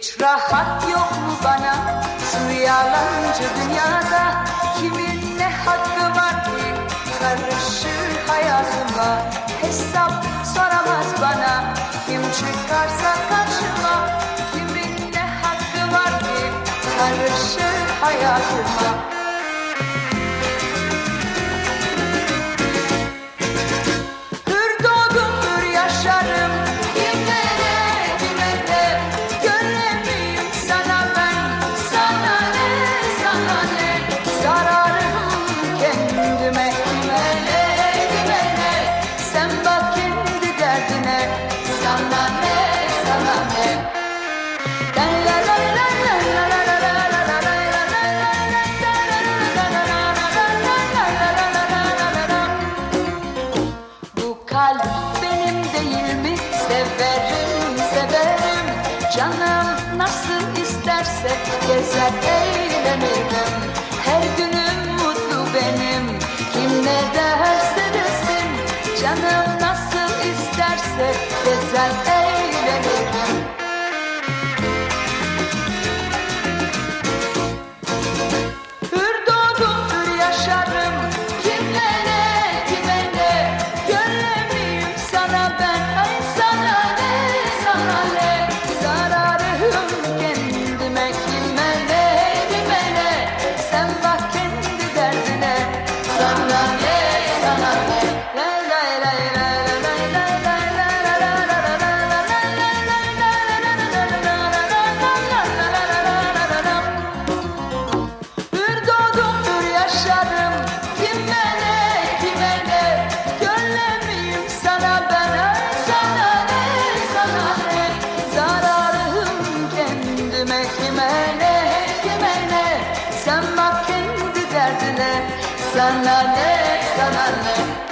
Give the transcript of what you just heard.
Hiç rahat yok mu bana? Şu yalancı dünyada Kimin ne hakkı var ki? Karışır hayatıma Hesap soramaz bana. Kim çıkarsa karşıma Kimin ne hakkı var ki? Karışır hayatıma. severim severim. Canım nasıl isterse gezer eğlenirim Her günüm mutlu benim. Kim ne derse desin Canım Güvene hep güvene Sen bak kendi derdine. Sana ne sana ne?